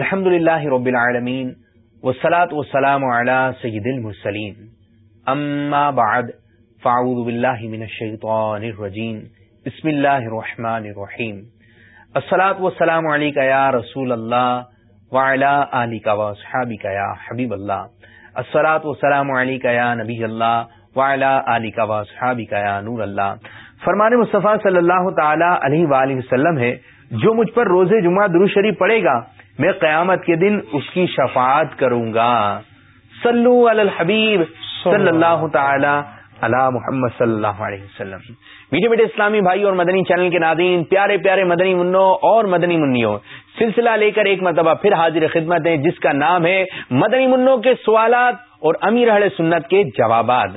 الحمد للہ رب العالمین والصلاة والسلام على سید المرسلین. اما بعد، فاعوذ باللہ من الشیطان الرجیم. بسم اللہ الرحمن الرحیم. الصلاة والسلام علیکہ یا رسول اللہ وعلا آلکہ واصحابکہ یا حبیب اللہ. الصلاة والسلام علیکہ یا نبی اللہ وعلا آلکہ واصحابکہ یا نور اللہ. فرمان مصطفیٰ صلی اللہ تعالی علیہ وآلہ وسلم ہے، جو مجھ پر روز جمعہ درو شریف پڑے گا میں قیامت کے دن اس کی شفاعت کروں گا صلو علی الحبیب صلی اللہ تعالی علی محمد صلی اللہ علیہ وسلم۔ میٹھے میٹھے اسلامی بھائی اور مدنی چینل کے ناظرین، پیارے پیارے مدنی منوں اور مدنی منوں سلسلہ لے کر ایک مرتبہ پھر حاضر خدمت ہے جس کا نام ہے مدنی منوں کے سوالات اور امیر اہل سنت کے جوابات۔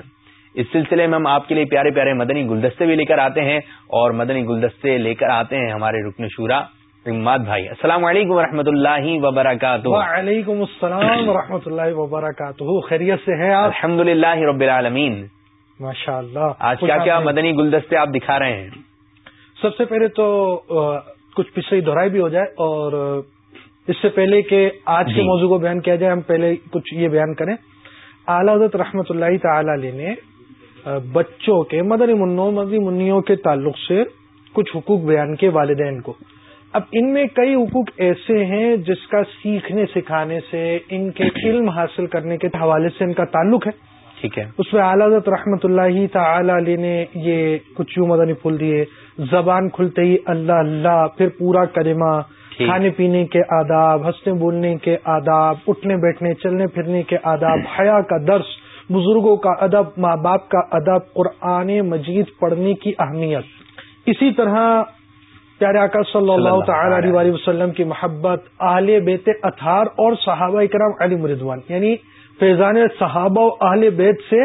اس سلسلے میں ہم آپ کے لیے پیارے پیارے مدنی گلدستے بھی لے کر آتے ہیں اور مدنی گلدستے لے کر آتے ہیں ہمارے رکن شورا۔ اماد بھائی السلام علیکم و اللہ وبرکاتہ۔ وعلیکم السلام و اللہ وبرکاتہ۔ خیریت سے ہیں الحمد للہ رب العالمین۔ ماشاء اللہ آج کیا کیا مدنی گلدستے آپ دکھا رہے ہیں؟ سب سے پہلے تو کچھ پچھلی دہرائی بھی ہو جائے اور اس سے پہلے کہ آج کے جی۔ موضوع کو بیان کیا جائے ہم پہلے کچھ یہ بیان کریں۔ اعلی حضرت رحمۃ اللہ تعالی علیہ نے بچوں کے مدنی منوں مدنی منیوں کے تعلق سے کچھ حقوق بیان کے والدین کو۔ اب ان میں کئی حقوق ایسے ہیں جس کا سیکھنے سکھانے سے ان کے علم حاصل کرنے کے حوالے سے ان کا تعلق ہے۔ ٹھیک ہے۔ اس میں اعلی رحمت اللہ تعالی علی نے یہ کچھ یوں مدنی پھول دیے زبان کھلتے ہی اللہ اللہ پھر پورا کرما کھانے پینے کے آداب ہنسنے بولنے کے آداب اٹھنے بیٹھنے چلنے پھرنے کے آداب حیا کا درس بزرگوں کا ادب ماں باپ کا ادب قرآن مجید پڑھنے کی اہمیت۔ اسی طرح پیارے آقا صلی اللہ تعالی علیہ وسلم کی محبت اہل بیت اطہار اور صحابہ اکرام علی مردوان یعنی فیضان صحابہ و اہل بیت سے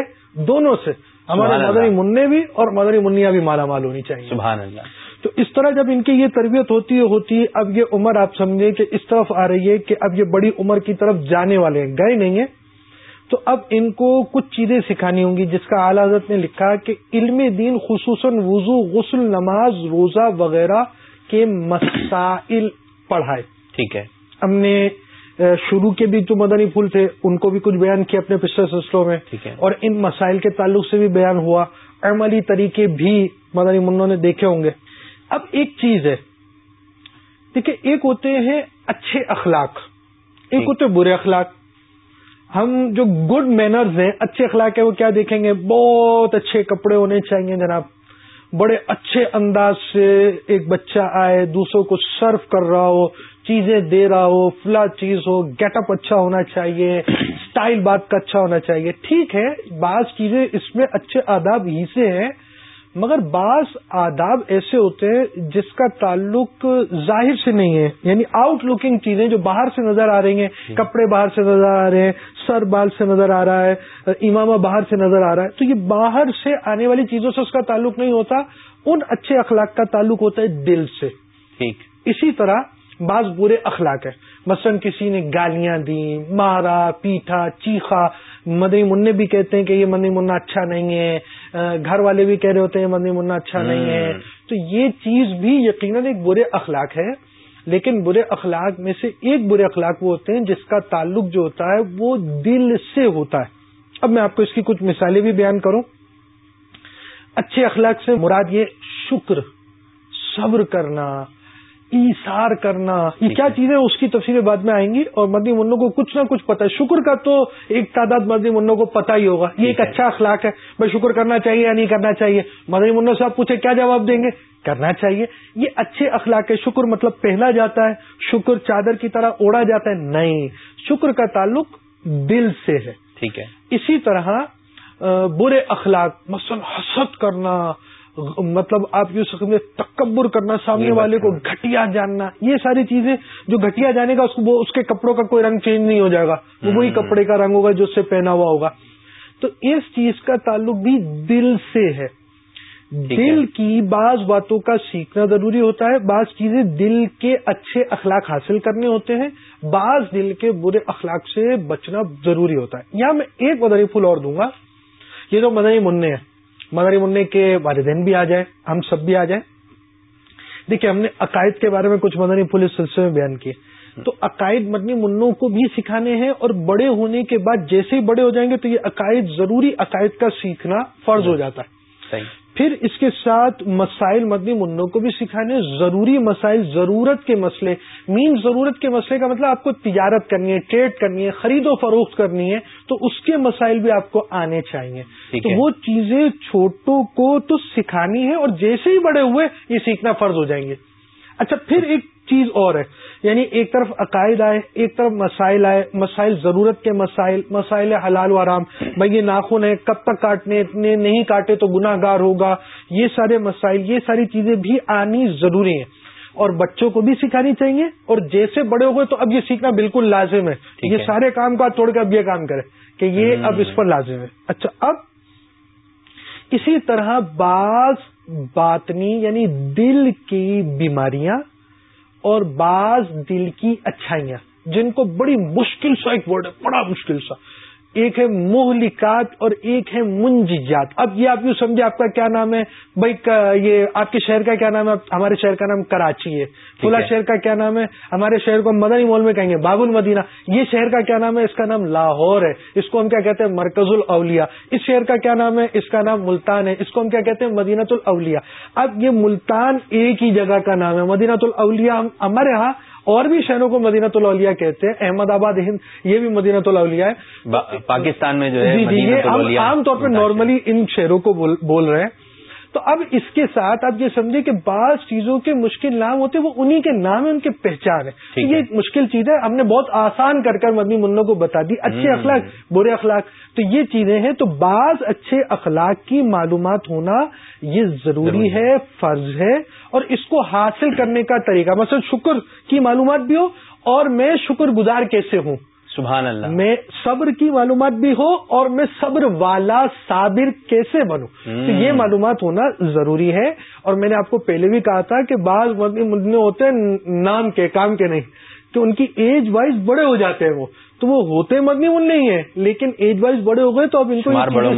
دونوں سے۔ ہمارے مدنی منع بھی اور مدنی منیا بھی مالا مال ہونی چاہیے۔ سبحان اللہ۔ تو اس طرح جب ان کی یہ تربیت ہوتی ہے ہوتی ہے اب یہ عمر آپ سمجھیں کہ اس طرف آ رہی ہے کہ اب یہ بڑی عمر کی طرف جانے والے ہیں گئے نہیں ہیں۔ تو اب ان کو کچھ چیزیں سکھانی ہوں گی جس کا اعلی حضرت نے لکھا کہ علم دین خصوصاً وضو غسل نماز روزہ وغیرہ کے مسائل پڑھائے۔ ٹھیک ہے۔ ہم نے شروع کے بھی جو مدنی پھول تھے ان کو بھی کچھ بیان کیا اپنے پچھلے سلسلوں میں۔ اور ان مسائل کے تعلق سے بھی بیان ہوا۔ عملی طریقے بھی مدنی منوں نے دیکھے ہوں گے۔ اب ایک چیز ہے۔ دیکھیے ایک ہوتے ہیں اچھے اخلاق۔ ایک ہوتے برے اخلاق۔ ہم جو گڈ مینرز ہیں اچھے اخلاق ہیں وہ کیا دیکھیں گے؟ بہت اچھے کپڑے ہونے چاہیے جناب۔ بڑے اچھے انداز سے ایک بچہ آئے، دوسروں کو سرو کر رہا ہو، چیزیں دے رہا ہو فلا چیز ہو گیٹ اپ اچھا ہونا چاہیے اسٹائل بات کا اچھا ہونا چاہیے۔ ٹھیک ہے، بعض چیزیں اس میں اچھے آداب ہی سے ہیں مگر بعض آداب ایسے ہوتے ہیں جس کا تعلق ظاہر سے نہیں ہے یعنی آؤٹ لکنگ چیزیں جو باہر سے نظر آ رہی ہیں۔ کپڑے باہر سے نظر آ رہے ہیں سر بال سے نظر آ رہا ہے امامہ باہر سے نظر آ رہا ہے تو یہ باہر سے آنے والی چیزوں سے اس کا تعلق نہیں ہوتا ان اچھے اخلاق کا تعلق ہوتا ہے دل سے۔ ٹھیک۔ اسی طرح بعض برے اخلاق ہے مثلا کسی نے گالیاں دی مارا پیٹا چیخا۔ مدنی منع بھی کہتے ہیں کہ یہ مدنی منا اچھا نہیں ہے۔ گھر والے بھی کہہ رہے ہوتے ہیں مدنی منا اچھا نہیں ہے۔ تو یہ چیز بھی یقیناً ایک برے اخلاق ہے۔ لیکن برے اخلاق میں سے ایک برے اخلاق وہ ہوتے ہیں جس کا تعلق جو ہوتا ہے وہ دل سے ہوتا ہے۔ اب میں آپ کو اس کی کچھ مثالیں بھی بیان کروں۔ اچھے اخلاق سے مراد یہ شکر صبر کرنا۔ ایسار کرنا یہ کیا چیزیں اس کی تفصیلیں بعد میں آئیں گی؟ اور مدنی منوں کو کچھ نہ کچھ پتا ہے۔ شکر کا تو ایک تعداد مدنی منوں کو پتا ہی ہوگا۔ یہ ایک اچھا اخلاق ہے۔ بھائی شکر کرنا چاہیے یا نہیں کرنا چاہیے؟ مدنی منوں سے آپ پوچھے کیا جواب دیں گے؟ کرنا چاہیے۔ یہ اچھے اخلاق ہے۔ شکر مطلب پہلا جاتا ہے۔ شکر چادر کی طرح اوڑا جاتا ہے۔ نہیں شکر کا تعلق دل سے ہے۔ ٹھیک ہے۔ اسی طرح برے اخلاق مثلا حسد کرنا مطلب آپ یوں سکتے تکبر کرنا سامنے والے کو گھٹیا جاننا یہ ساری چیزیں جو گھٹیا جانے گا اس کے کپڑوں کا کوئی رنگ چینج نہیں ہو جائے گا۔ وہ وہی کپڑے کا رنگ ہوگا جو اس سے پہنا ہوا ہوگا۔ تو اس چیز کا تعلق بھی دل سے ہے۔ دل کی بعض باتوں کا سیکھنا ضروری ہوتا ہے۔ بعض چیزیں دل کے اچھے اخلاق حاصل کرنے ہوتے ہیں بعض دل کے برے اخلاق سے بچنا ضروری ہوتا ہے۔ یہاں میں ایک مدنی پھول اور دوں گا۔ یہ جو مدنی منع ہیں مدری منع کے والدین بھی آ جائیں ہم سب بھی آ جائیں۔ دیکھیے ہم نے عقائد کے بارے میں کچھ مدنی پولیس سلسلے میں بیان کیے۔ تو عقائد مدنی منوں کو بھی سکھانے ہیں اور بڑے ہونے کے بعد جیسے ہی بڑے ہو جائیں گے تو یہ عقائد ضروری عقائد کا سیکھنا فرض ہو جاتا ہے۔ پھر اس کے ساتھ مسائل مدنی منوں کو بھی سکھانے ضروری مسائل ضرورت کے مسئلے مین ضرورت کے مسئلے کا مطلب آپ کو تجارت کرنی ہے ٹریڈ کرنی ہے خرید و فروخت کرنی ہے تو اس کے مسائل بھی آپ کو آنے چاہیے۔ تو وہ چیزیں چھوٹوں کو تو سکھانی ہے اور جیسے ہی بڑے ہوئے یہ سیکھنا فرض ہو جائیں گے۔ اچھا پھر ایک چیز اور ہے۔ یعنی ایک طرف عقائد آئے ایک طرف مسائل آئے مسائل ضرورت کے مسائل مسائل حلال و آرام بھائی یہ ناخن ہے کب تک کاٹنے اتنے نہیں کاٹے تو گناہ گار ہوگا۔ یہ سارے مسائل یہ ساری چیزیں بھی آنی ضروری ہیں۔ اور بچوں کو بھی سکھانی چاہیے۔ اور جیسے بڑے ہو گئے تو اب یہ سیکھنا بالکل لازم ہے۔ یہ سارے کام کو توڑ کے اب یہ کام کرے کہ یہ اب اس پر لازم ہے۔ اچھا اب اسی طرح بعض باطنی یعنی دل کی بیماریاں اور بعض دل کی اچھائیاں، جن کو بڑی مشکل سا ایک ورڈ ہے، بڑا مشکل سا۔ ایک ہے مہلکات اور ایک ہے منجیات اب یہ آپ یوں سمجھے آپ کا کیا نام ہے؟ بھائی یہ آپ کے شہر کا کیا نام ہے؟ ہمارے شہر کا نام کراچی ہے۔ فلا شہر کا کیا نام ہے؟ ہمارے شہر کو مدنی مول میں کہیں گے باب المدینہ یہ شہر کا کیا نام ہے؟ اس کا نام لاہور ہے۔ اس کو ہم کیا کہتے ہیں؟ مرکز الاولیاء۔ اس شہر کا کیا نام ہے؟ اس کا نام ملتان ہے۔ اس کو ہم کیا کہتے ہیں؟ مدینہ الاولیاء۔ اب یہ ملتان ایک ہی جگہ کا نام ہے۔ مدینہ الاولیاء ہمارے ہاں اور بھی شہروں کو مدینہ الاولیاء کہتے ہیں احمد آباد ہند یہ بھی مدینہ الاولیاء ہے۔ پاکستان میں جو ہے جی جی عام طور پہ نارملی ان شہروں کو بول رہے ہیں۔ تو اب اس کے ساتھ آپ یہ سمجھے کہ بعض چیزوں کے مشکل نام ہوتے وہ انہی کے نام ہے ان کے پہچان ہے یہ ایک مشکل چیز ہے ہم نے بہت آسان کر کر مدنی منوں کو بتا دی اچھے اخلاق برے اخلاق۔ تو یہ چیزیں ہیں تو بعض اچھے اخلاق کی معلومات ہونا یہ ضروری ہے فرض ہے اور اس کو حاصل کرنے کا طریقہ مثلا شکر کی معلومات بھی ہو اور میں شکر گزار کیسے ہوں؟ سبحان اللہ. میں صبر کی معلومات بھی ہو اور میں صبر والا صابر کیسے بنوں؟ تو یہ معلومات ہونا ضروری ہے اور میں نے آپ کو پہلے بھی کہا تھا کہ بعض مدنی ہوتے ہیں نام کے کام کے نہیں تو ان کی ایج وائز بڑے ہو جاتے ہیں وہ۔ تو وہ ہوتے مدنی من نہیں ہے لیکن ایج وائز بڑے ہو گئے تو اب ان کو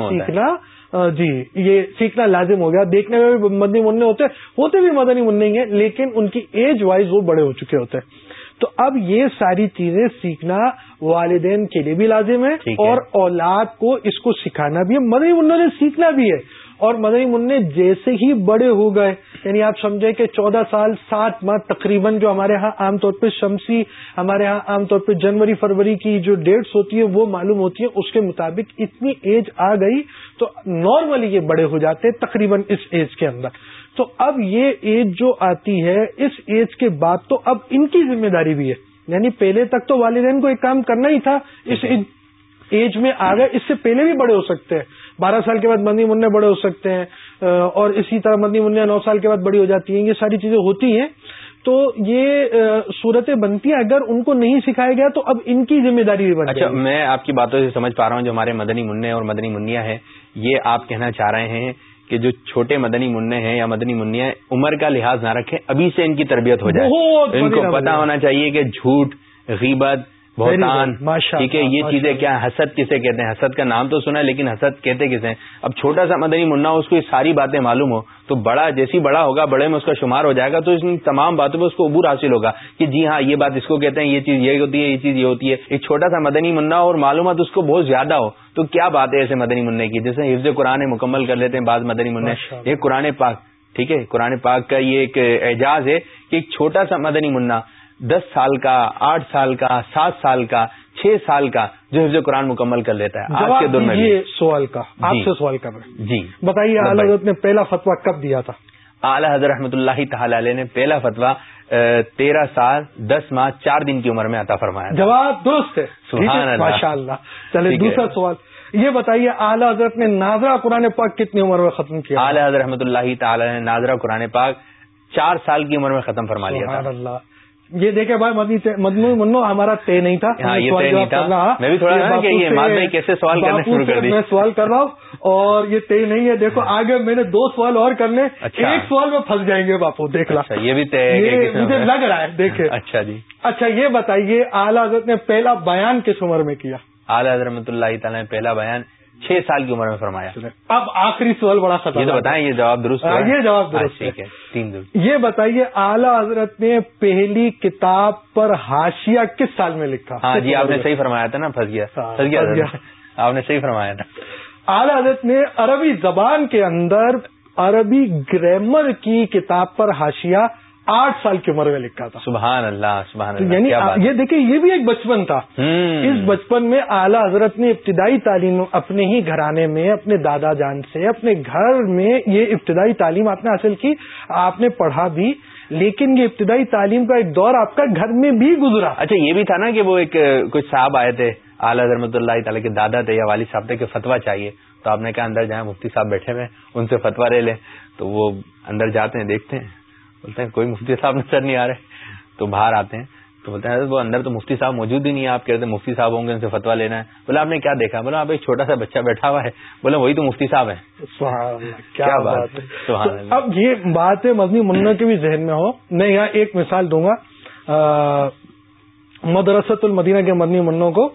سیکھنا جی یہ سیکھنا لازم ہو گیا۔ دیکھنے میں بھی مدنی منع ہوتے ہوتے بھی مدنی من نہیں ہے لیکن ان کی ایج وائز وہ بڑے ہو چکے ہوتے۔ ہیں تو اب یہ ساری چیزیں سیکھنا والدین کے لیے بھی لازم ہے اور اولاد کو اس کو سکھانا بھی ہے۔ مدنی منوں نے سیکھنا بھی ہے۔ اور مدنی منع جیسے ہی بڑے ہو گئے یعنی آپ سمجھے کہ چودہ سال سات ماہ تقریباً جو ہمارے ہاں عام طور پہ شمسی ہمارے ہاں عام طور پہ جنوری فروری کی جو ڈیٹس ہوتی ہے وہ معلوم ہوتی ہے اس کے مطابق اتنی ایج آ گئی تو نارملی یہ بڑے ہو جاتے تقریباً اس ایج کے اندر۔ تو اب یہ ایج جو آتی ہے اس ایج کے بعد تو اب ان کی ذمہ داری بھی ہے۔ یعنی پہلے تک تو والدین کو ایک کام کرنا ہی تھا اس ایج میں آ گئے اس سے پہلے بھی بڑے ہو سکتے ہیں۔ بارہ سال کے بعد مندی منع بڑے ہو سکتے ہیں اور اسی طرح مندی منع نو سال کے بعد بڑی ہو جاتی ہیں یہ ساری چیزیں ہوتی ہیں۔ تو یہ صورتیں بنتی ہیں اگر ان کو نہیں سکھایا گیا تو اب ان کی ذمہ داری بھی بنتی اچھا میں آپ کی باتوں سے سمجھ پا رہا ہوں جو ہمارے مدنی منع اور مدنی منیا ہے یہ آپ کہنا چاہ رہے ہیں کہ جو چھوٹے مدنی منع ہیں یا مدنی منیا عمر کا لحاظ نہ رکھیں ابھی سے ان کی تربیت ہو جائے۔ ان کو پتا ہونا چاہیے کہ جھوٹ غیبت بہتان ٹھیک ہے یہ چیزیں کیا حسد کسے کہتے ہیں؟ حسد کا نام تو سنا ہے لیکن حسد کہتے کسے ہیں؟ اب چھوٹا سا مدنی منا اس کو یہ ساری باتیں معلوم ہو تو بڑا جیسی بڑا ہوگا بڑے میں اس کا شمار ہو جائے گا تو اس تمام باتوں پہ اس کو عبور حاصل ہوگا کہ جی ہاں یہ بات اس کو کہتے ہیں یہ چیز یہ ہوتی ہے یہ چیز یہ ہوتی ہے۔ ایک چھوٹا سا مدنی منا اور معلومات اس کو بہت زیادہ ہو تو کیا بات ہے ایسے مدنی منع کی؟ جیسے حفظ قرآن مکمل کر لیتے ہیں بعض مدنی منع یہ قرآن پاک ٹھیک ہے؟ قرآن پاک کا یہ ایک اعجاز ہے کہ ایک چھوٹا سا مدنی منا دس سال کا آٹھ سال کا سات سال کا چھ سال کا جو حفظ قرآن مکمل کر لیتا ہے۔ آج کے دور میں یہ سوال کا۔ آپ جی۔ سے سوال کر رہے جی۔ بتائیے اعلی حضرت نے پہلا فتوا کب دیا تھا؟ اعلی حضرت رحمۃ اللہ تعالی علیہ نے پہلا فتوا تیرہ سال دس ماہ چار دن کی عمر میں عطا فرمایا جواب درست ہے۔ ماشاء اللہ۔ چلے دوسرا سوال۔ یہ بتائیے اعلی حضرت نے ناظرہ قرآن پاک کتنی عمر میں ختم کیا؟ اعلی حضرت رحمۃ اللہ تعالی نے ناظرہ قرآن پاک چار سال کی عمر میں ختم فرما لیا اللہ۔ یہ دیکھے بھائی مدنو منو ہمارا طے نہیں تھا ہاں، میں بھی تھوڑا کیسے سوال کر رہا ہوں اور یہ طے نہیں ہے۔ دیکھو آگے میں نے دو سوال اور کرنے اچھا۔ ایک سوال میں پھنس جائیں گے باپو دیکھ اچھا، یہ بھی طے مجھے لگ رہا ہے دیکھے اچھا جی۔ اچھا یہ بتائیے اعلی حضرت نے پہلا بیان کس عمر میں کیا؟ اعلی حضرت اللہ تعالیٰ نے پہلا بیان چھ سال کی عمر میں فرمایا۔ اب آخری سوال بڑا یہ تو بتائیں یہ جواب درست ہاں، یہ جواب درست ہے۔ تین یہ بتائیے اعلیٰ حضرت نے پہلی کتاب پر ہاشیا کس سال میں لکھا؟ ہاں جی آپ نے صحیح فرمایا تھا نا پھنس گیا ہاں، پھنس گیا آپ نے صحیح فرمایا تھا۔ اعلی حضرت نے عربی زبان کے اندر عربی گرامر کی کتاب پر ہاشیا آٹھ سال کی عمر میں لکھا تھا۔ سبحان اللہ سبحان اللہ یعنی یہ دیکھیں یہ بھی ایک بچپن تھا۔ اس بچپن میں اعلی حضرت نے ابتدائی تعلیم اپنے ہی گھرانے میں اپنے دادا جان سے اپنے گھر میں یہ ابتدائی تعلیم آپ نے حاصل کی آپ نے پڑھا بھی۔ لیکن یہ ابتدائی تعلیم کا ایک دور آپ کا گھر میں بھی گزرا۔ اچھا یہ بھی تھا نا کہ وہ ایک کچھ صاحب آئے تھے اعلیٰ رحمۃ اللہ تعالیٰ کے دادا تھے یا والد صاحب تھے کہ فتوا چاہیے۔ تو آپ نے کہا اندر جائیں مفتی صاحب بیٹھے ہوئے ان سے فتوا لے لیں۔ تو وہ اندر جاتے ہیں دیکھتے ہیں۔ بولتے ہیں کوئی مفتی صاحب نظر نہیں آ رہے. تو باہر آتے ہیں تو بولتے ہیں وہ اندر تو مفتی صاحب موجود ہی نہیں ہے آپ کہتے ہیں مفتی صاحب ہوں گے ان سے فتوا لینا ہے. بولے آپ نے کیا دیکھا؟ بولا آپ ایک چھوٹا سا بچہ بیٹھا ہوا ہے. بولے وہی تو مفتی صاحب ہیں. کیا بات ہے؟ اب یہ بات ہے مدنی منا کے بھی ذہن میں ہو میں یہاں ایک مثال دوں گا۔ مدرسۃ المدینہ کے مدنی منوں کو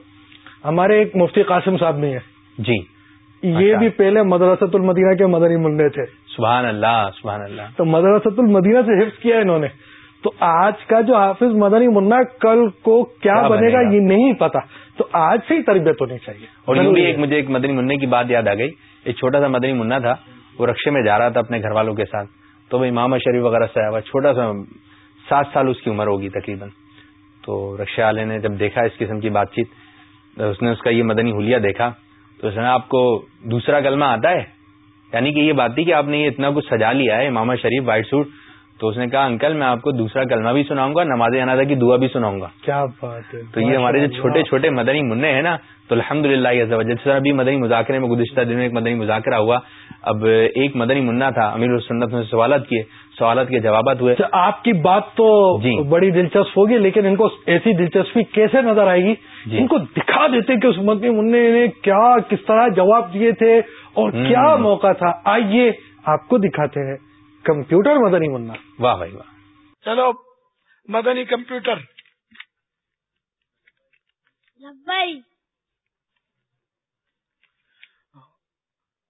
ہمارے ایک مفتی قاسم صاحب نہیں ہے جی۔ یہ۔ بھی پہلے مدرسۃ المدینہ کے مدنی منڈے تھے۔ سبحان اللہ سبحان اللہ تو مدرسۃ المدینہ سے حفظ کیا انہوں نے۔ تو آج کا جو حافظ مدنی منا کل کو کیا بنے گا یہ نہیں پتا۔ تو آج سے ہی تربیت ہونی چاہیے۔ اور بھی ایک مجھے ایک مدنی منع کی بات یاد آ گئی۔ ایک چھوٹا سا مدنی منا تھا وہ رقشے میں جا رہا تھا اپنے گھر والوں کے ساتھ۔ تو وہ امام شریف وغیرہ سے آیا ہوا چھوٹا سا سات سال اس کی عمر ہوگی تقریباً۔ تو رکشے والے نے جب دیکھا اس قسم کی بات چیت اس نے اس کا یہ مدنی حلیہ دیکھا۔ تو نے آپ کو دوسرا کلمہ آتا ہے؟ یعنی کہ یہ بات تھی کہ آپ نے یہ اتنا کچھ سجا لیا ہے ماما شریف وائٹ سوٹ تو اس نے کہا انکل میں آپ کو دوسرا کلمہ بھی سناؤں گا نماز انادا کی دعا بھی سناؤں گا. کیا بات ہے؟ تو یہ ہمارے جو چھوٹے چھوٹے مدنی منع ہیں نا تو الحمد للہ جس طرح بھی مدنی مذاکرے میں گزشتہ دن میں ایک مدنی مذاکرہ ہوا۔ اب ایک مدنی منا تھا امیر السنت نے سوالات کیے۔ سوالات کے جوابات ہوئے۔ اچھا، آپ کی بات تو جی۔ بڑی دلچسپ ہوگی لیکن ان کو ایسی دلچسپی کیسے نظر آئے گی؟ جی۔ ان کو دکھا دیتے کہ اس مدنی منع نے کیا کس طرح جواب دیے تھے اور کیا موقع تھا۔ آئیے آپ کو دکھاتے ہیں۔ کمپیوٹر مدنی منا۔ واہ بھائی واہ۔ چلو مدنی کمپیوٹر۔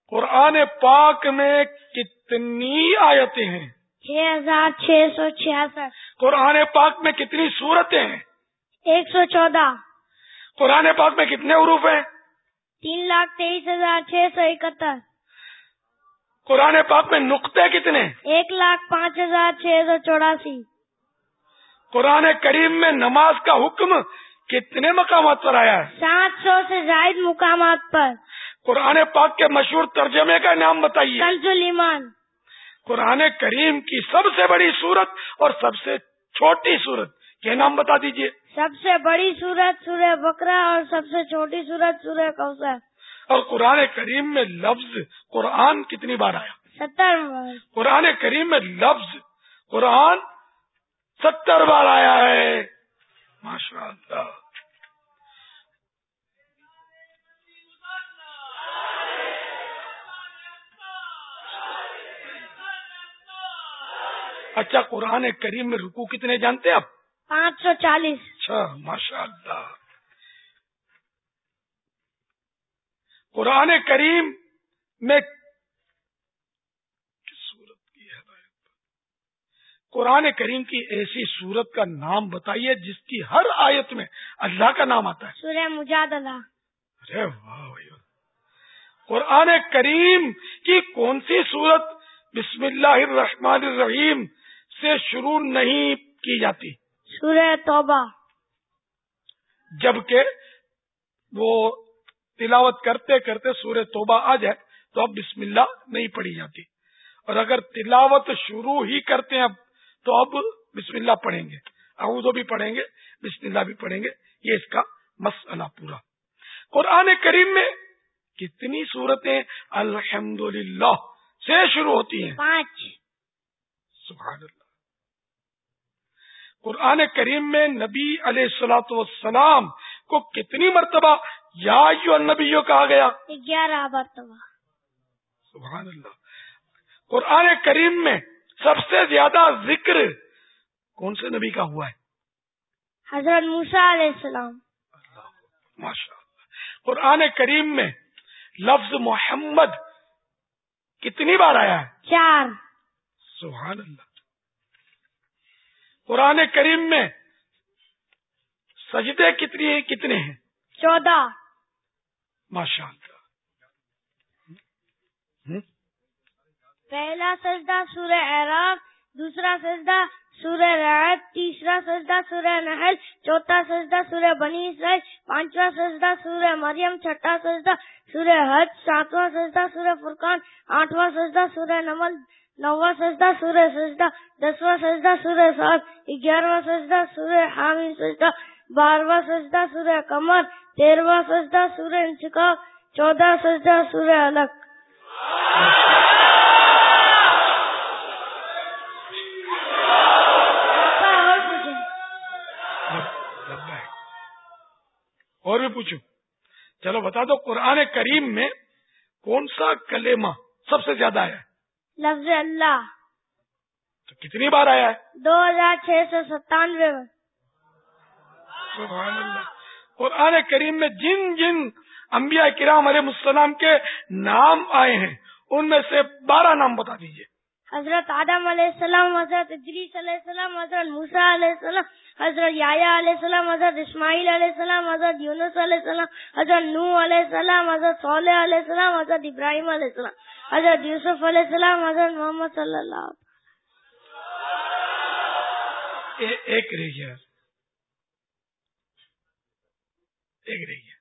قرآن پاک میں کتنی آیتیں ہیں؟ چھ ہزار چھ سو چھیاسٹھ۔ قرآن پاک میں کتنی صورتیں ہیں؟ ایک سو چودہ۔ قرآن پاک میں کتنے عروف ہیں؟ تین لاکھ تیئیس ہزار چھ سو اکہتر۔ قرآن پاک میں نقطے کتنے؟ ایک لاکھ پانچ ہزار چھ سو چوراسی۔ قرآن کریم میں نماز کا حکم کتنے مقامات پر آیا ہے؟ سات سو سے زائد مقامات پر۔ قرآن پاک کے مشہور ترجمے کا نام بتائیے۔ ایمان۔ قرآن کریم کی سب سے بڑی صورت اور سب سے چھوٹی صورت۔ کیا نام بتا دیجیے سب سے بڑی صورت سورہ بکرا اور سب سے چھوٹی صورت سورہ کوثر۔ اور قرآن کریم میں لفظ قرآن کتنی بار آیا؟ ستر قرآن کریم میں لفظ قرآن ستر بار آیا ہے۔ ماشاء اللہ اچھا قرآن کریم میں رکو کتنے جانتے آپ؟ پانچ سو چالیس۔ اچھا ماشاء اللہ قرآن کریم میں سورت کی قرآن کریم کی ایسی سورت کا نام بتائیے جس کی ہر آیت میں اللہ کا نام آتا ہے۔ سورہ مجادلہ۔ ارے واہ قرآن کریم کی کون سی سورت بسم اللہ الرحمن الرحیم۔ سے شروع نہیں کی جاتی۔ سورہ توبہ۔ جبکہ وہ تلاوت کرتے کرتے سورہ توبہ آ جائے تو اب بسم اللہ نہیں پڑھی جاتی۔ اور اگر تلاوت شروع ہی کرتے ہیں اب تو اب بسم اللہ پڑھیں گے۔ اعوذ بھی پڑھیں گے بسم اللہ بھی پڑھیں گے۔ یہ اس کا مسئلہ پورا۔ قرآن کریم میں کتنی صورتیں الحمد سے شروع ہوتی ہیں؟ پانچ۔ سبحان اللہ۔ قرآن کریم میں نبی علیہ السلاۃ والسلام کو کتنی مرتبہ یا نبیوں کہا گیا؟ گیارہ مرتبہ۔ سبحان اللہ۔ قرآن کریم میں سب سے زیادہ ذکر کون سے نبی کا ہوا ہے؟ حضرت موسا علیہ السلام۔ ماشاء اللہ قرآن کریم میں لفظ محمد کتنی بار آیا ہے؟ چار۔ سبحان اللہ۔ قرآن کریم میں سجدے کتنی ہیں کتنے ہیں؟ چودہ۔ ماشاء اللہ پہلا سجدہ سورہ اعراف دوسرا سجدہ سورہ رعد تیسرا سجدہ سورہ نحل چوتھا سجدہ سورہ بنی اسرائیل پانچواں سجدہ سورہ مریم چھٹا سجدہ سورہ حج ساتواں سجدہ سورہ فرقان آٹھواں سجدہ سورہ نمل نواں سجدہ، سورہ سجدہ، دسواں سجدہ، سورہ سات گیارہواں سجدہ، سورہ حامی سجدہ، بارہواں سجدہ، سورہ کمر تیرواں سجدہ، سورہ انشکا چودہ سجدہ، سورہ الگ۔ اچھا، اور بھی پوچھو۔ چلو بتا دو، قرآن کریم میں کون سا کلیمہ سب سے زیادہ ہے؟ لفظ اللہ۔ تو کتنی بار آیا ہے؟ دو ہزار چھ سو ستانوے سبحان اللہ۔ قرآن کریم میں جن جن انبیاء کرام علیہ السلام کے نام آئے ہیں ان میں سے بارہ نام بتا دیجیے۔ حضرت آدم علیہ السلام حضرت اجریس علیہ السلام حضرت موسا علیہ السلام حضرت یا علیہ السلام حضرت اسماعیل علیہ السلام حضرت یونس علیہ السلام حضرت نو علیہ السلام حضرت صالح علیہ السلام حضرت ابراہیم علیہ السلام حضرت یوسف علیہ السلام حضرت محمد صلی اللہ ایک رہ گیا ایک رہ گیا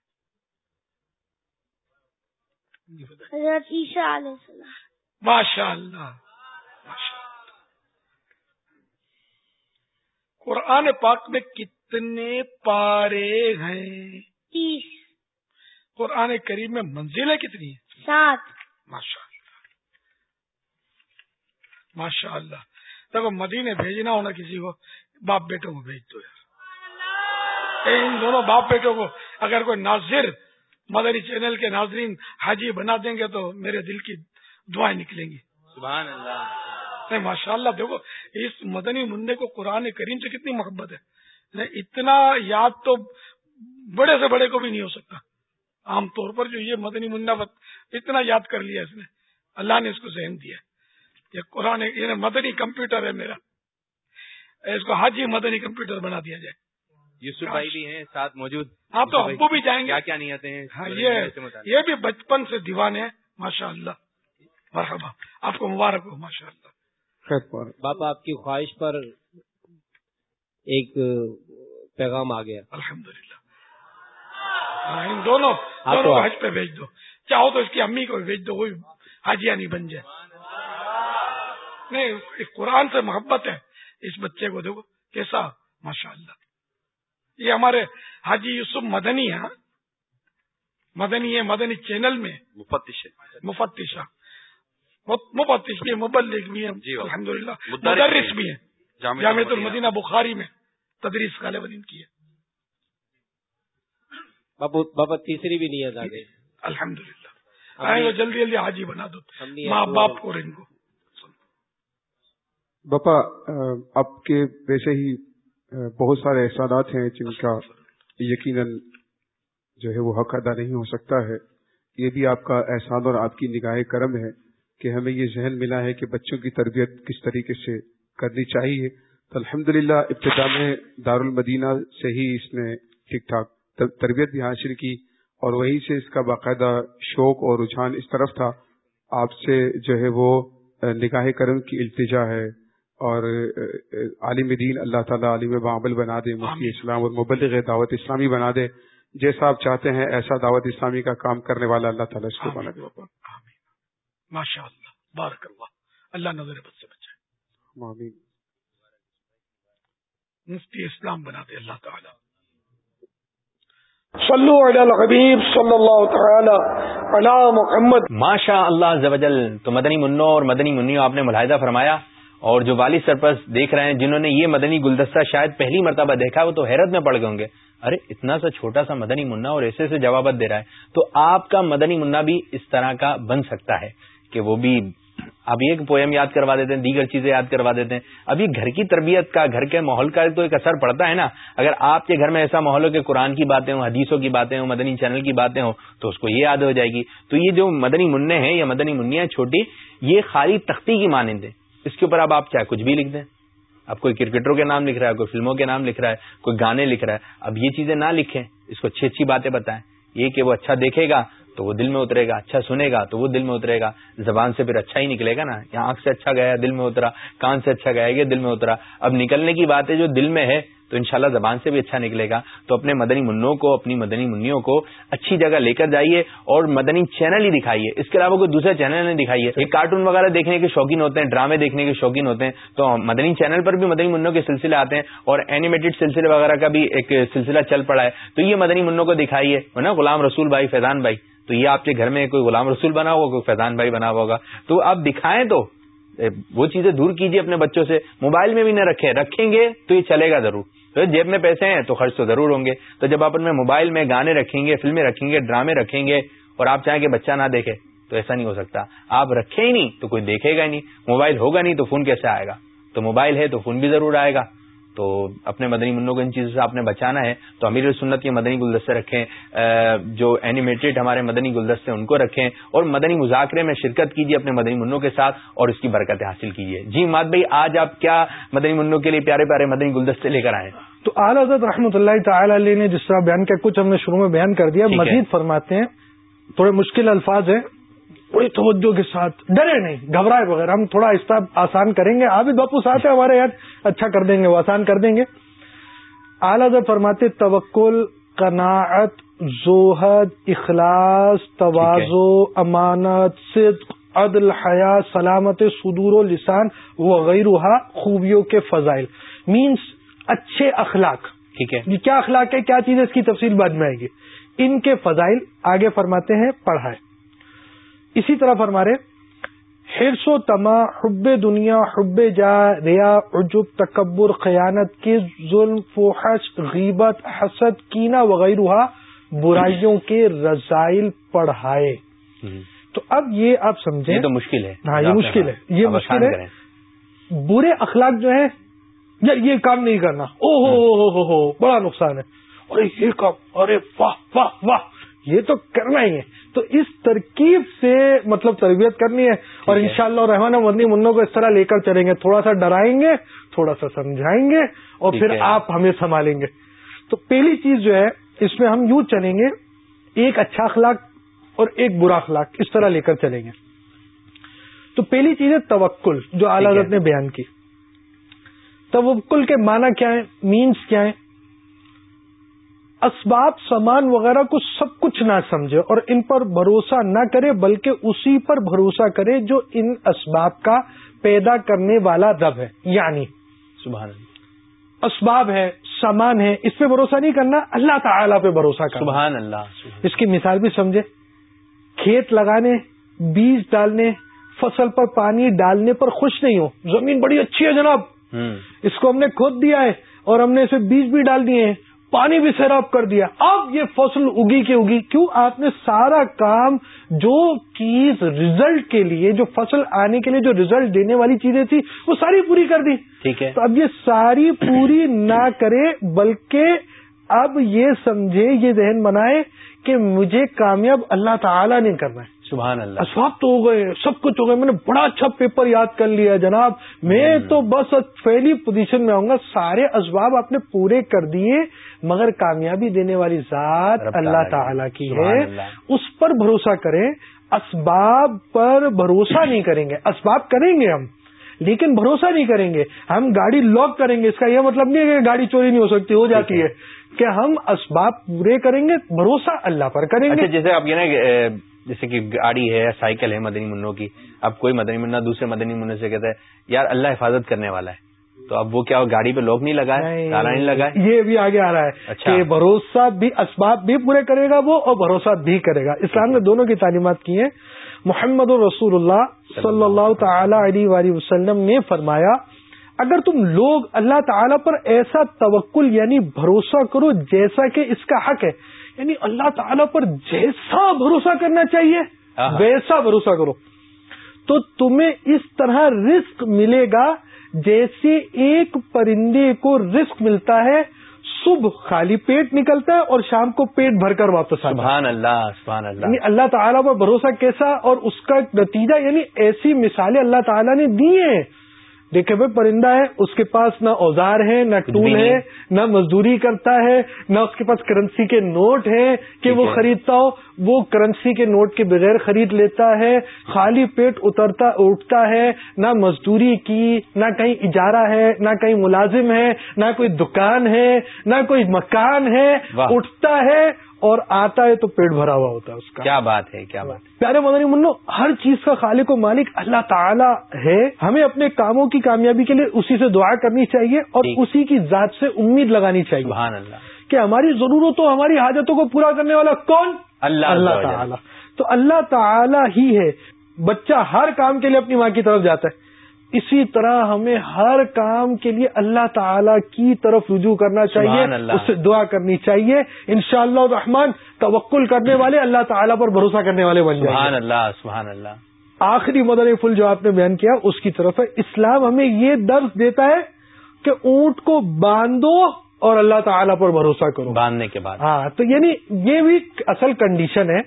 حضرت عیشا علیہ السلام ماشاء اللہ قرآن پاک میں کتنے پارے ہیں؟ تیس۔ قرآن کریم میں منزلیں کتنی ہیں؟ سات۔ ماشاء اللہ ماشاء اللہ دیکھو مدینے بھیجنا ہونا کسی کو باپ بیٹوں کو بھیج دو یار۔ ان دونوں باپ بیٹوں کو اگر کوئی ناظر مدری چینل کے ناظرین حاجی بنا دیں گے تو میرے دل کی دعائیں نکلیں گی۔ سبحان اللہ۔ ماشاء اللہ دیکھو اس مدنی منڈے کو قرآن کریم سے کتنی محبت ہے۔ اتنا یاد تو بڑے سے بڑے کو بھی نہیں ہو سکتا۔ عام طور پر جو یہ مدنی منڈا اتنا یاد کر لیا اس نے۔ اللہ نے اس کو ذہن دیا۔ یہ قرآن یہ مدنی کمپیوٹر ہے میرا۔ اس کو حاجی مدنی کمپیوٹر بنا دیا جائے۔ یوسف بھائی بھی ہیں ساتھ موجود۔ ہاں تو ابو بھی جائیں گے۔ کیا کیا نہیں آتے ہیں؟ ہاں یہ بھی بچپن سے دیوانے ہیں ماشاء اللہ مرحبا۔ آپ کو مبارک ہو ماشاء اللہ باپا آپ کی خواہش پر ایک پیغام آ گیا۔ الحمد للہ ہاں، ان دونوں دونوں حج پہ بھیج دو۔ چاہو تو اس کی امی کو بھیج دو وہی حاجیہ نہیں بن جائے۔ نہیں قرآن سے محبت ہے۔ اس بچے کو دیکھو کیسا ماشاء اللہ یہ ہمارے حاجی یوسف مدنی ہے مدنی ہے مدنی چینل میں۔ مفتش مفتشہ مفتش بھی مبلغ بھی ہیں جی الحمد للہ مدرس بھی ہیں جامع المدینہ بخاری میں تدریس کالے بدین کی ہے۔ بابا تیسری بھی نہیں ہے الحمد للہ جلدی جلدی حاجی بنا دو۔ ماں باپ کو ان کو باپا آپ کے ویسے ہی بہت سارے احسانات ہیں جن کا یقیناً جو ہے وہ حق ادا نہیں ہو سکتا ہے۔ یہ بھی آپ کا احسان اور آپ کی نگاہ کرم ہے۔ کہ ہمیں یہ ذہن ملا ہے کہ بچوں کی تربیت کس طریقے سے کرنی چاہیے۔ تو الحمد للہ ابتدا میں دارالمدینہ سے ہی اس نے ٹھیک ٹھاک تربیت بھی حاصل کی اور وہیں سے اس کا باقاعدہ شوق اور رجحان اس طرف تھا۔ آپ سے جو ہے وہ نگاہ کرم کی التجا ہے اور عالم دین اللہ تعالیٰ عالم بعبل بنا دے مفتی اسلام اور مبلغ دعوت اسلامی بنا دے۔ جیسا آپ چاہتے ہیں ایسا دعوت اسلامی کا کام کرنے والا اللہ تعالیٰ اس کو بنا دے۔ ماشاء اللہ بارک اللہ اللہ نظر بد سے بچائے۔ مفتی اسلام بنا دے اللہ تعالی۔ صلو علی الحبیب صلی اللہ تعالی علی محمد۔ ماشاء اللہ زوجل تو مدنی منو اور مدنی منو آپ نے ملاحظہ فرمایا اور جو والی سرپرست دیکھ رہے ہیں جنہوں نے یہ مدنی گلدستہ شاید پہلی مرتبہ دیکھا وہ تو حیرت میں پڑ گئے ہوں گے۔ ارے اتنا سا چھوٹا سا مدنی منا اور ایسے سے جوابت دے رہا ہے۔ تو آپ کا مدنی منا بھی اس طرح کا بن سکتا ہے۔ کہ وہ بھی اب یہ پوئم یاد کروا دیتے ہیں، دیگر چیزیں یاد کروا دیتے ہیں۔ اب یہ گھر کی تربیت کا، گھر کے ماحول کا تو ایک اثر پڑتا ہے نا۔ اگر آپ کے گھر میں ایسا ماحول ہو کہ قرآن کی باتیں ہوں، حدیثوں کی باتیں ہوں، مدنی چینل کی باتیں ہوں، تو اس کو یہ یاد ہو جائے گی۔ تو یہ جو مدنی منع ہیں یا مدنی منیا چھوٹی، یہ خالی تختی کی مانند ہے اس کے اوپر اب آپ چاہے کچھ بھی لکھ دیں۔ اب کوئی کرکٹروں کے نام لکھ رہا ہے، کوئی فلموں کے نام لکھ رہا ہے، کوئی گانے لکھ رہا ہے۔ اب یہ چیزیں نہ لکھیں، اس کو اچھی اچھی باتیں بتائیں۔ یہ کہ وہ اچھا دیکھے گا تو وہ دل میں اترے گا اچھا سنے گا، تو وہ دل میں اترے گا۔ زبان سے پھر اچھا ہی نکلے گا نا۔ یا آنکھ سے اچھا گیا، دل میں اترا، کان سے اچھا گیا، یہ دل میں اترا۔ اب نکلنے کی بات ہے جو دل میں ہے، تو انشاءاللہ زبان سے بھی اچھا نکلے گا۔ تو اپنے مدنی منوں کو، اپنی مدنی منوں کو اچھی جگہ لے کر جائیے اور مدنی چینل ہی دکھائیے۔ اس کے علاوہ کوئی دوسرے چینل نہیں دکھائیے۔ یہ کارٹون وغیرہ دیکھنے کے شوقین ہوتے ہیں، ڈرامے دیکھنے کے شوقین ہوتے ہیں۔ تو مدنی چینل پر بھی مدنی منوں کے سلسلے آتے ہیں اور اینیمیٹڈ سلسلے وغیرہ کا بھی ایک سلسلہ چل پڑا ہے۔ تو یہ مدنی منوں کو دکھائیے نا؟ غلام رسول بھائی، فیضان بھائی۔ تو یہ آپ کے گھر میں کوئی غلام رسول بنا ہوگا، کوئی فیضان بھائی بنا ہوگا۔ تو آپ دکھائیں تو وہ چیزیں دور کیجیے اپنے بچوں سے۔ موبائل میں بھی نہ رکھیں رکھیں گے تو یہ چلے گا ضرور۔ تو جیب میں پیسے ہیں تو خرچ تو ضرور ہوں گے۔ تو جب آپ ان میں موبائل میں گانے رکھیں گے، فلمیں رکھیں گے، ڈرامے رکھیں گے اور آپ چاہیں کہ بچہ نہ دیکھے، تو ایسا نہیں ہو سکتا۔ آپ رکھیں ہی نہیں تو کوئی دیکھے گا ہی نہیں، موبائل ہوگا نہیں تو فون کیسے آئے گا؟ تو موبائل ہے تو فون بھی ضرور آئے گا۔ تو اپنے مدنی منوں کو ان چیزوں سے آپ نے بچانا ہے تو امیر سنت کے مدنی گلدستے رکھیں جو اینیمیٹڈ ہمارے مدنی گلدستے ان کو رکھیں اور مدنی مذاکرے میں شرکت کیجیے اپنے مدنی منوں کے ساتھ اور اس کی برکتیں حاصل کیجیے جی مات بھائی آج آپ کیا مدنی منوں کے لیے پیارے پیارے مدنی گلدستے لے کر آئے تو اعلی حضرت رحمۃ اللہ تعالی علیہ نے جس طرح بیان کیا کچھ ہم نے شروع میں بیان کر دیا مزید فرماتے ہیں۔ تھوڑے مشکل الفاظ ہیں۔ بڑی توجہ کے ساتھ۔ ڈرے نہیں گھبرائے وغیرہ ہم تھوڑا اس طرح آسان کریں گے۔ آپ باپو ساتھ ہیں ہمارے یاد اچھا کر دیں گے وہ آسان کر دیں گے۔ اعلی فرماتے توکل قناعت زوہد اخلاص توازو امانت صدق عدل حیا سلامت صدور و لسان وغیرہ خوبیوں کے فضائل۔ مینس اچھے اخلاق۔ ٹھیک ہے۔ یہ کیا اخلاق ہے کیا چیز ہے؟ اس کی تفصیل بعد میں آئے گی۔ ان کے فضائل آگے فرماتے ہیں پڑھائے اسی طرح فرما رہے حرص و تما حب دنیا حب جا ریا عجب تکبر خیانت کے ظلم فوحش غیبت حسد کینا وغیرہ برائیوں کے رضائل پڑھائے۔ تو اب یہ آپ سمجھیں۔ یہ تو مشکل ہے۔ ہاں یہ مشکل ہے۔ یہ مشکل ہے۔ برے اخلاق جو ہے یا یہ کام نہیں کرنا۔ او ہو ہو ہو بڑا نقصان ہے۔ ارے یہ کام ارے واہ واہ واہ۔ یہ تو کرنا ہی ہے۔ تو اس ترکیب سے مطلب تربیت کرنی ہے۔ اور ان شاء اللہ رحمان مدنی منوں کو اس طرح لے کر چلیں گے تھوڑا سا ڈرائیں گے تھوڑا سا سمجھائیں گے اور پھر آپ ہمیں سنبھالیں گے۔ تو پہلی چیز جو ہے اس میں ہم یوں چلیں گے ایک اچھا اخلاق اور ایک برا اخلاق اس طرح لے کر چلیں گے۔ تو پہلی چیز ہے توکل جو اعلی حضرت نے بیان کی۔ توکل کے معنی کیا ہے مینس کیا ہے اسباب سامان وغیرہ کو سب کچھ نہ سمجھے اور ان پر بھروسہ نہ کرے بلکہ اسی پر بھروسہ کرے جو ان اسباب کا پیدا کرنے والا رب ہے۔ یعنی سبحان اللہ۔ اسباب ہے سامان ہے اس پہ بھروسہ نہیں کرنا اللہ تعالی پہ بھروسہ کرنا۔ سبحان اللہ اس کی مثال بھی سمجھے۔ کھیت لگانے بیج ڈالنے فصل پر پانی ڈالنے پر خوش نہیں ہو۔ زمین بڑی اچھی ہے جناب۔ اس کو ہم نے کھود دیا ہے اور ہم نے اسے بیج بھی ڈال دیے ہیں۔ پانی بھی سیراب کر دیا۔ اب یہ فصل اگی کی اگی۔ کیوں؟ آپ نے سارا کام جو چیز ریزلٹ کے لیے جو فصل آنے کے لیے جو ریزلٹ دینے والی چیزیں تھی وہ ساری پوری کر دی۔ ٹھیک ہے۔ تو اب یہ ساری پوری نہ کرے بلکہ اب یہ سمجھے یہ ذہن بنائے کہ مجھے کامیاب اللہ تعالی نے کرنا ہے۔ سبحان اللہ۔ اسباب تو ہو گئے سب کچھ ہو گئے۔ میں نے بڑا اچھا پیپر یاد کر لیا جناب۔ میں تو بس پہلی پوزیشن میں آؤں گا۔ سارے اسباب آپ نے پورے کر دیے مگر کامیابی دینے والی ذات اللہ تعالی کی ہے۔ اس پر بھروسہ کریں اسباب پر بھروسہ نہیں کریں گے۔ اسباب کریں گے ہم لیکن بھروسہ نہیں کریں گے۔ ہم گاڑی لاک کریں گے اس کا یہ مطلب نہیں ہے کہ گاڑی چوری نہیں ہو سکتی ہو جاتی ہے۔ کہ ہم اسباب پورے کریں گے بھروسہ اللہ پر کریں گے۔ اچھا، جیسے آپ یہ نا جیسے کہ گاڑی ہے یا سائیکل ہے مدنی منوں کی اب کوئی مدنی منا دوسرے مدنی منوں سے کہتا ہے یار اللہ حفاظت کرنے والا ہے. تو اب وہ کیا گاڑی پہ لوگ نہیں لگا تالا نہیں لگا یہ بھی آگے آ رہا ہے اچھا۔ کہ بھروسہ بھی اسباب بھی پورے کرے گا وہ اور بھروسہ بھی کرے گا۔ اسلام نے دونوں کی تعلیمات کی ہیں۔ محمد الرسول اللہ صلی اللہ تعالی علیہ وسلم نے فرمایا اگر تم لوگ اللہ تعالی پر ایسا توکل یعنی بھروسہ کرو جیسا کہ اس کا حق ہے یعنی اللہ تعالی پر جیسا بھروسہ کرنا چاہیے ویسا بھروسہ کرو۔ تو تمہیں اس طرح رزق ملے گا جیسے ایک پرندے کو رزق ملتا ہے۔ صبح خالی پیٹ نکلتا ہے اور شام کو پیٹ بھر کر واپس سبحان اللہ سبحان اللہ۔ یعنی اللہ تعالیٰ پر بھروسہ کیسا اور اس کا نتیجہ یعنی ایسی مثالیں اللہ تعالیٰ نے دی ہیں۔ دیکھے بھائی پرندہ ہے اس کے پاس نہ اوزار ہے نہ ٹول ہے نہ مزدوری کرتا ہے نہ اس کے پاس کرنسی کے نوٹ ہے کہ وہ خریدتا ہو۔ وہ کرنسی کے نوٹ کے بغیر خرید لیتا ہے خالی پیٹ اترتا اٹھتا ہے نہ مزدوری کی نہ کہیں اجارہ ہے نہ کہیں ملازم ہے نہ کوئی دکان ہے نہ کوئی مکان ہے اٹھتا ہے اور آتا ہے تو پیٹ بھرا ہوا ہوتا ہے اس کا۔ کیا بات ہے کیا بات پیارے مدنی منو ہر چیز کا خالق و مالک اللہ تعالیٰ ہے۔ ہمیں اپنے کاموں کی کامیابی کے لیے اسی سے دعا کرنی چاہیے اور اسی کی ذات سے امید لگانی چاہیے۔ سبحان اللہ۔ کہ ہماری ضرورتوں ہماری حاجتوں کو پورا کرنے والا کون؟ اللہ اللہ تعالیٰ۔ تو اللہ تعالیٰ ہی ہے۔ بچہ ہر کام کے لیے اپنی ماں کی طرف جاتا ہے۔ اسی طرح ہمیں ہر کام کے لیے اللہ تعالی کی طرف رجوع کرنا چاہیے اس سے دعا کرنی چاہیے۔ ان شاء اللہ رحمان توکل کرنے والے اللہ تعالیٰ پر بھروسہ کرنے والے بن جائیں سبحان اللہ سبحان اللہ۔ آخری مدر پھول جو آپ نے بیان کیا اس کی طرف ہے۔ اسلام ہمیں یہ درد دیتا ہے کہ اونٹ کو باندھو اور اللہ تعالیٰ پر بھروسہ کرو۔ باندھنے کے بعد۔ ہاں تو یعنی یہ بھی اصل کنڈیشن ہے۔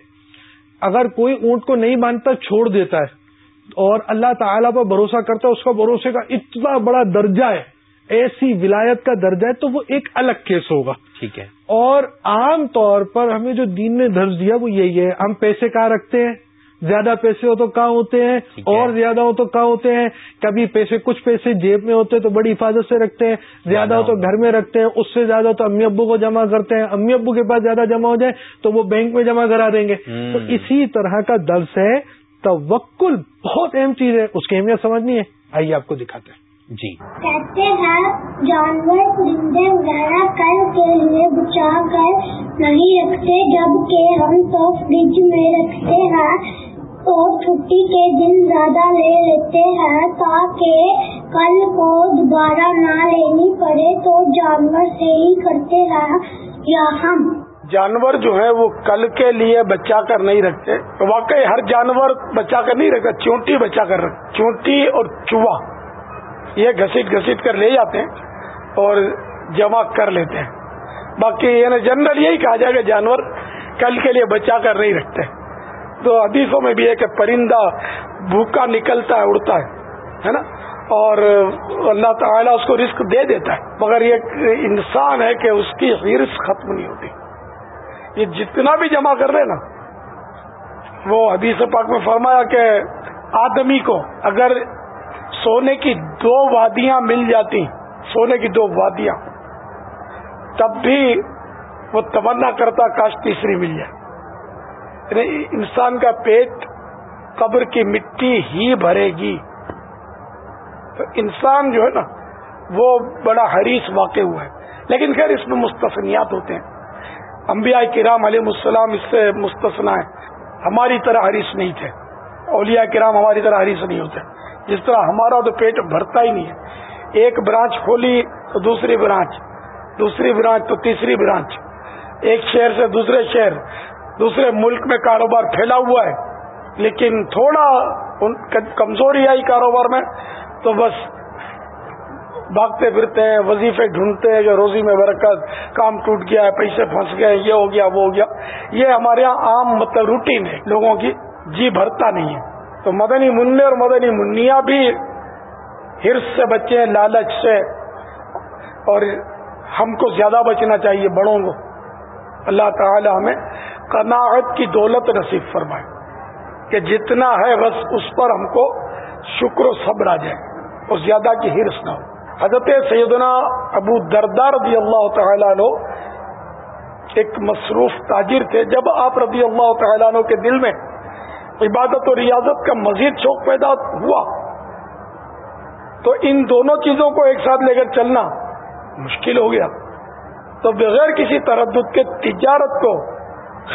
اگر کوئی اونٹ کو نہیں باندھتا چھوڑ دیتا ہے۔ اور اللہ تعالیٰ پر بھروسہ کرتا ہے اس کا بھروسے کا اتنا بڑا درجہ ہے ایسی ولایت کا درجہ ہے تو وہ ایک الگ کیس ہوگا۔ ٹھیک ہے۔ اور عام طور پر ہمیں جو دین نے درج دیا وہ یہی ہے ہم پیسے کہاں رکھتے ہیں؟ زیادہ پیسے ہو تو کہاں ہوتے ہیں؟ اور زیادہ ہو تو کہاں ہوتے ہیں؟ کبھی پیسے کچھ پیسے جیب میں ہوتے ہیں تو بڑی حفاظت سے رکھتے ہیں زیادہ ہو تو گھر میں رکھتے ہیں اس سے زیادہ تو امی ابو کو جمع کرتے ہیں۔ امی ابو کے پاس زیادہ جمع ہو جائے تو وہ بینک میں جمع کرا دیں گے۔ تو اسی طرح کا درس ہے توکل بہت اہم چیز ہے اس کی اہمیت سمجھنی ہے۔ آئیے آپ کو دکھاتے ہیں۔ جی۔ کہتے ہیں جانور پرندے وغیرہ کل کے لیے بچا کر نہیں رکھتے جبکہ ہم تو فریج میں رکھتے ہیں اور چھٹی کے دن زیادہ لے لیتے ہیں تاکہ کل کو دوبارہ نہ لینی پڑے تو جانور سے ہی کرتے ہیں یا ہم۔ جانور جو ہے وہ کل کے لیے بچا کر نہیں رکھتے۔ واقعی ہر جانور بچا کر نہیں رکھتا، چونٹی بچا کر رکھ، چونٹی اور چوہا، یہ گھسیٹ گھسیٹ کر لے جاتے ہیں اور جمع کر لیتے ہیں۔ باقی یعنی جنرل یہی کہا جائے کہ جانور کل کے لیے بچا کر نہیں رکھتے۔ تو حدیثوں میں بھی ہے کہ پرندہ بھوکا نکلتا ہے، اڑتا ہے نا؟ اور اللہ تعالیٰ اس کو رسک دے دیتا ہے۔ مگر یہ انسان ہے کہ اس کی ہرس ختم نہیں ہوتی۔ یہ جتنا بھی جمع کر رہے نا وہ حدیث پاک میں فرمایا کہ آدمی کو اگر سونے کی دو وادیاں مل جاتی، سونے کی دو وادیاں، تب بھی وہ تمنا کرتا کاش تیسری مل جائے۔ یعنی انسان کا پیٹ قبر کی مٹی ہی بھرے گی۔ تو انسان جو ہے نا، وہ بڑا حریص واقع ہوا ہے۔ لیکن خیر اس میں مستثنیات ہوتے ہیں۔ انبیاء کرام علیہ السلام اس سے مستثنا ہے ہماری طرح حریص نہیں تھے۔ اولیاء کرام ہماری طرح حریص نہیں ہوتے۔ جس طرح ہمارا تو پیٹ بھرتا ہی نہیں ہے۔ ایک برانچ کھولی تو دوسری برانچ دوسری برانچ تو تیسری برانچ۔ ایک شہر سے دوسرے شہر، دوسرے ملک میں کاروبار پھیلا ہوا ہے۔ لیکن تھوڑا کمزوری آئی کاروبار میں تو بس بھاگتے پھرتے ہیں، وظیفے ڈھونڈتے ہیں کہ روزی میں برکت، کام ٹوٹ گیا ہے پیسے پھنس گئے، یہ ہو گیا، وہ ہو گیا۔ یہ ہمارے یہاں عام مطلب روٹین ہے۔ لوگوں کی جی بھرتا نہیں ہے۔ تو مدنی منع اور مدنی منیا بھی ہرس سے بچے ہیں لالچ سے، اور ہم کو زیادہ بچنا چاہیے بڑوں کو۔ اللہ تعالی ہمیں قناعت کی دولت نصیب فرمائے کہ جتنا ہے بس اس پر ہم کو شکر و صبر آ جائے اور زیادہ کی ہرس نہ ہو۔ حضرت سیدنا ابو دردار رضی اللہ تعالیٰ عنہ ایک مصروف تاجر تھے۔ جب آپ رضی اللہ تعالیٰ عنہ کے دل میں عبادت و ریاضت کا مزید شوق پیدا ہوا، تو ان دونوں چیزوں کو ایک ساتھ لے کر چلنا مشکل ہو گیا۔ تو بغیر کسی تردد کے تجارت کو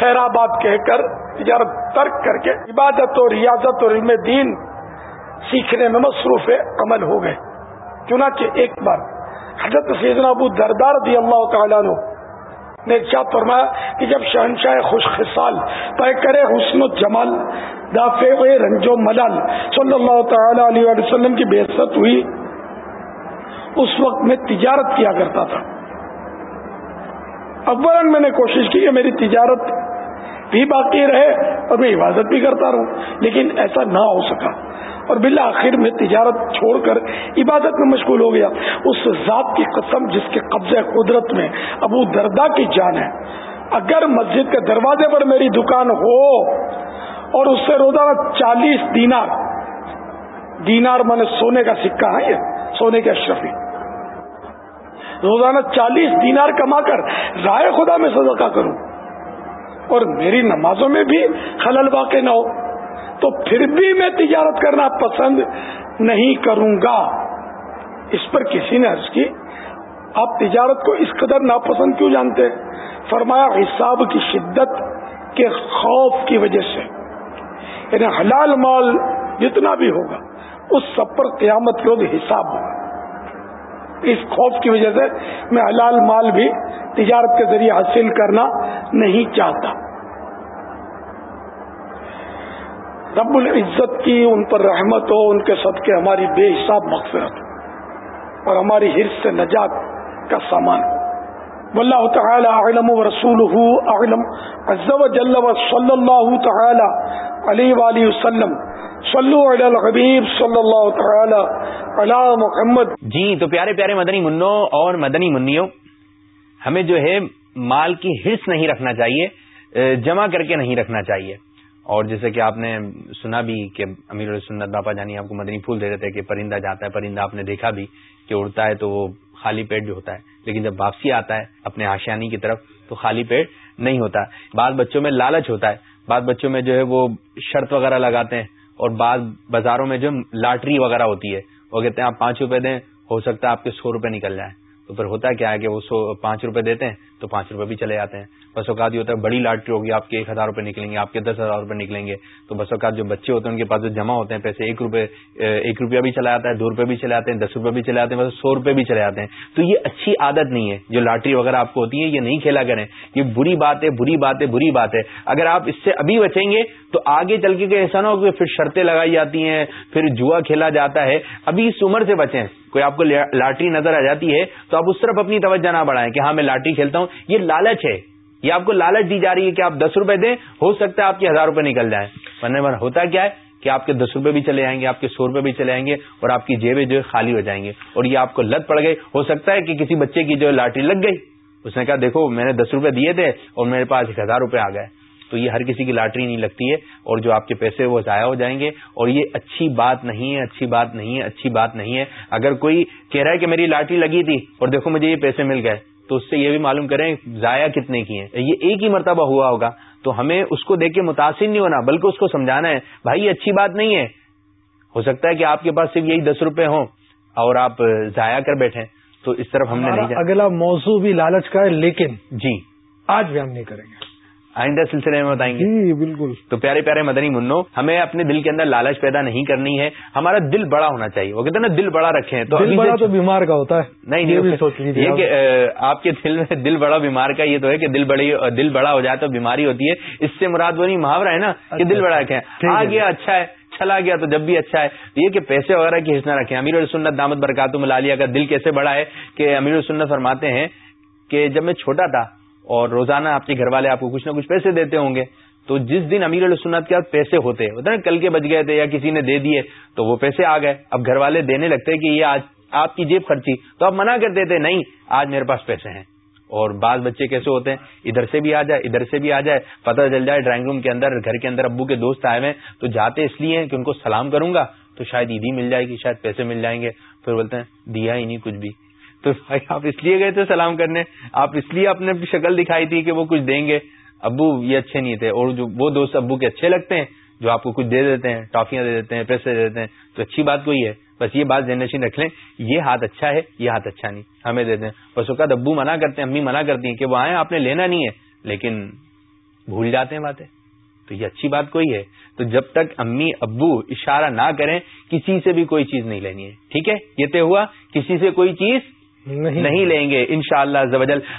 خیر آباد کہہ کر، تجارت ترک کر کے عبادت و ریاضت اور علم دین سیکھنے میں مصروف عمل ہو گئے۔ چنانچہ ایک بار حضرت سیدنا ابو دردار دی اللہ تعالیٰ نے کیا فرمایا کہ جب شہنشاہ خوش خصال طے کرے حسن و جمال، دافع رنج و ملال صلی اللہ تعالی علیہ وسلم کی بےست ہوئی، اس وقت میں تجارت کیا کرتا تھا۔ اکبر میں نے کوشش کی کہ میری تجارت بھی باقی رہے اور میں عبادت بھی کرتا رہوں۔ لیکن ایسا نہ ہو سکا۔ اور بالآخر میں تجارت چھوڑ کر عبادت میں مشغول ہو گیا۔ اس ذات کی قسم جس کے قبضہ قدرت میں ابو دردا کی جان ہے۔ اگر مسجد کے دروازے پر میری دکان ہو اور اس سے روزانہ چالیس دینار دینار میں نے سونے کا سکہ ہے یہ سونے کے اشرفی۔ روزانہ چالیس دینار کما کر رائے خدا میں صدقہ کروں۔ اور میری نمازوں میں بھی خلل واقع نہ ہو۔ تو پھر بھی میں تجارت کرنا پسند نہیں کروں گا۔ اس پر کسی نے عرض کی، آپ تجارت کو اس قدر ناپسند کیوں جانتے؟ فرمایا، حساب کی شدت کے خوف کی وجہ سے۔ یعنی حلال مال جتنا بھی ہوگا، اس سب پر قیامت کے حساب ہوگا۔ اس خوف کی وجہ سے میں حلال مال بھی تجارت کے ذریعے حاصل کرنا نہیں چاہتا۔ رب العزت کی ان پر رحمت ہو، ان کے صدقے ہماری بے حساب مغفرت ہو اور ہماری حرص سے نجات کا سامان۔ ہو واللہ تعالی اعلم و رسول اعلم۔ عز و جل و صلی اللہ تعالی علیہ وآلہ وسلم۔ صلو علی الحبیب صلی اللہ تعالی علی محمد. جی تو پیارے پیارے مدنی منوں اور مدنی منیوں ہمیں جو ہے مال کی حرص نہیں رکھنا چاہیے جمع کر کے نہیں رکھنا چاہیے۔ اور جیسے کہ آپ نے سنا بھی کہ امیر السنت باپا جانی آپ کو مدنی پھول دے دیتے کہ پرندہ جاتا ہے، پرندہ آپ نے دیکھا بھی کہ اڑتا ہے تو وہ خالی پیٹ بھی ہوتا ہے۔ لیکن جب واپسی آتا ہے اپنے آشیانی کی طرف تو خالی پیٹ نہیں ہوتا۔ بعض بچوں میں لالچ ہوتا ہے، بعض بچوں میں جو ہے وہ شرط وغیرہ لگاتے ہیں۔ اور بعض بازاروں میں جو لاٹری وغیرہ ہوتی ہے، وہ کہتے ہیں آپ پانچ روپے دیں، ہو سکتا ہے آپ کے سو روپے نکل جائیں۔ تو پھر ہوتا کیا ہے کہ وہ سو پانچ روپے دیتے ہیں تو پانچ روپے بھی چلے جاتے ہیں۔ بس اوقات یہ ہوتا ہے بڑی لاٹری ہوگی، آپ کے ایک ہزار روپے نکلیں گے، آپ کے دس ہزار روپے نکلیں گے۔ تو بس اوقات جو بچے ہوتے ہیں، ان کے پاس جو جمع ہوتے ہیں پیسے، ایک روپے، ایک روپیہ بھی چلا جاتا ہے، دو روپے بھی چلے جاتے ہیں، دس روپے بھی چلے جاتے ہیں، بس سو روپے بھی چلے جاتے ہیں۔ تو یہ اچھی عادت نہیں ہے۔ جو لاٹری وغیرہ آپ کو ہوتی ہے، یہ نہیں کھیلا کریں۔ یہ بری بات ہے، بری بات ہے، بری بات ہے۔ اگر آپ اس سے ابھی بچیں گے، تو آگے چل کے ایسا نہ ہو کہ پھر شرطیں لگائی جاتی ہیں، پھر جوا کھیلا جاتا ہے۔ ابھی اس عمر سے بچیں۔ کوئی آپ کو لاٹری نظر آ جاتی ہے، تو آپ اس طرف اپنی توجہ نہ بڑھائیں کہ ہاں میں لاٹری کھیلتا ہوں۔ یہ لالچ ہے۔ یہ آپ کو لالچ دی جا رہی ہے کہ آپ دس روپے دیں، ہو سکتا ہے آپ کے ہزار روپے نکل جائیں۔ ورنہ ہوتا کیا ہے کہ آپ کے دس روپے بھی چلے جائیں گے، آپ کے سو روپے بھی چلے جائیں گے اور آپ کی جیبیں جو ہے خالی ہو جائیں گے۔ اور یہ آپ کو لت پڑ گئی۔ ہو سکتا ہے کہ کسی بچے کی جو لاٹری لگ گئی۔ اس نے کہا، دیکھو، میں نے دس روپے دیے تھے اور میرے پاس ایک ہزار روپے آ گئے۔ تو یہ ہر کسی کی لاٹری نہیں لگتی ہے اور جو آپ کے پیسے وہ ضائع ہو جائیں گے۔ اور یہ اچھی بات نہیں ہے، اچھی بات نہیں ہے، اچھی بات نہیں ہے۔ اگر کوئی کہہ رہا ہے کہ میری لاٹری لگی تھی اور دیکھو مجھے یہ پیسے مل گئے۔ تو اس سے یہ بھی معلوم کریں ضائع کتنے کی ہیں؟ یہ ایک ہی مرتبہ ہوا ہوگا تو ہمیں اس کو دیکھ کے متاثر نہیں ہونا بلکہ اس کو سمجھانا ہے بھائی یہ اچھی بات نہیں ہے۔ ہو سکتا ہے کہ آپ کے پاس صرف یہی دس روپے ہوں اور آپ ضائع کر بیٹھے تو اس طرف ہم نے نہیں اگلا موضوع بھی لالچ کا ہے لیکن جی۔ آج بھی ہم نہیں کریں گے۔ آئندہ سلسلے میں بتائیں گے۔ جی بالکل۔ تو پیارے پیارے مدنی منو ہمیں اپنے دل کے اندر لالچ پیدا نہیں کرنی ہے۔ ہمارا دل بڑا ہونا چاہیے۔ وہ کہتے ہیں نا دل بڑا رکھیں۔ تو دل بڑا تو بیمار کا ہوتا ہے۔ نہیں نہیں یہ کہ آپ کے دل میں دل بڑا بیمار کا یہ تو ہے کہ دل بڑی دل بڑا ہو جائے تو بیماری ہوتی ہے۔ اس سے مراد وہ نہیں محاورہ ہے نا کہ دل بڑا رکھیں۔ آ گیا اچھا ہے چلا گیا تو جب بھی اچھا ہے۔ یہ کہ پیسے وغیرہ کی حصہ رکھیں۔ امیر السنت دامت برکاتم ملالیہ کا دل کیسے بڑا ہے کہ امیر السنت فرماتے ہیں کہ جب میں چھوٹا تھا اور روزانہ آپ کے گھر والے آپ کو کچھ نہ کچھ پیسے دیتے ہوں گے۔ تو جس دن امیر السنت کے پیسے ہوتے، ہوتا نا کل کے بچ گئے تھے یا کسی نے دے دیے، تو وہ پیسے آ گئے۔ اب گھر والے دینے لگتے کہ یہ آج آپ کی جیب خرچی، تو آپ منع کر دیتے، نہیں، آج میرے پاس پیسے ہیں۔ اور بعض بچے کیسے ہوتے ہیں؟ ادھر سے بھی آ جائے، ادھر سے بھی آ جائے، پتہ چل جائے ڈرائنگ روم کے اندر، گھر کے اندر ابو کے دوست آئے ہوئے تو جاتے اس لیے کہ ان کو سلام کروں گا، تو شاید عیدی مل جائے گی، شاید پیسے مل جائیں گے۔ پھر بولتے ہیں، دیا ہی نہیں کچھ بھی۔ تو بھائی آپ اس لیے گئے تھے سلام کرنے؟ آپ اس لیے اپنے شکل دکھائی تھی کہ وہ کچھ دیں گے؟ ابو یہ اچھے نہیں تھے، اور جو وہ دوست ابو کے اچھے لگتے ہیں، جو آپ کو کچھ دے دیتے ہیں، ٹافیاں دے دیتے ہیں، پیسے دے دیتے ہیں، تو اچھی بات کوئی ہے؟ بس یہ بات جنریشن رکھ لیں، یہ ہاتھ اچھا ہے، یہ ہاتھ اچھا نہیں، ہمیں دیتے ہیں بس اوقات ابو منع کرتے ہیں، امی منع کرتی ہیں کہ وہ آئیں، آپ نے لینا نہیں ہے، لیکن بھول جاتے ہیں باتیں۔ تو یہ اچھی بات کوئی ہے؟ تو جب تک امی ابو اشارہ نہ کریں، کسی سے بھی کوئی چیز نہیں لینی ہے۔ ٹھیک ہے؟ یہ طے ہوا، کسی سے کوئی چیز نہیں لیں گے۔ ان شاء اللہ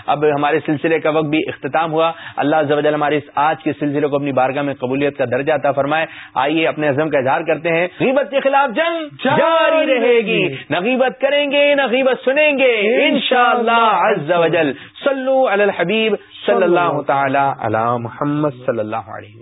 اب ہمارے سلسلے کا وقت بھی اختتام ہوا۔ اللہ زوجل ہمارے اس آج کے سلسلے کو اپنی بارگاہ میں قبولیت کا درجہ عطا فرمائے۔ آئیے اپنے عزم کا اظہار کرتے ہیں۔ غیبت کے خلاف جنگ جاری رہے گی۔ نہ غیبت کریں گے نہ غیبت سنیں گے۔ ان شاء اللہ علی الحبیب صلی اللہ تعالی علی محمد صلی اللہ علیہ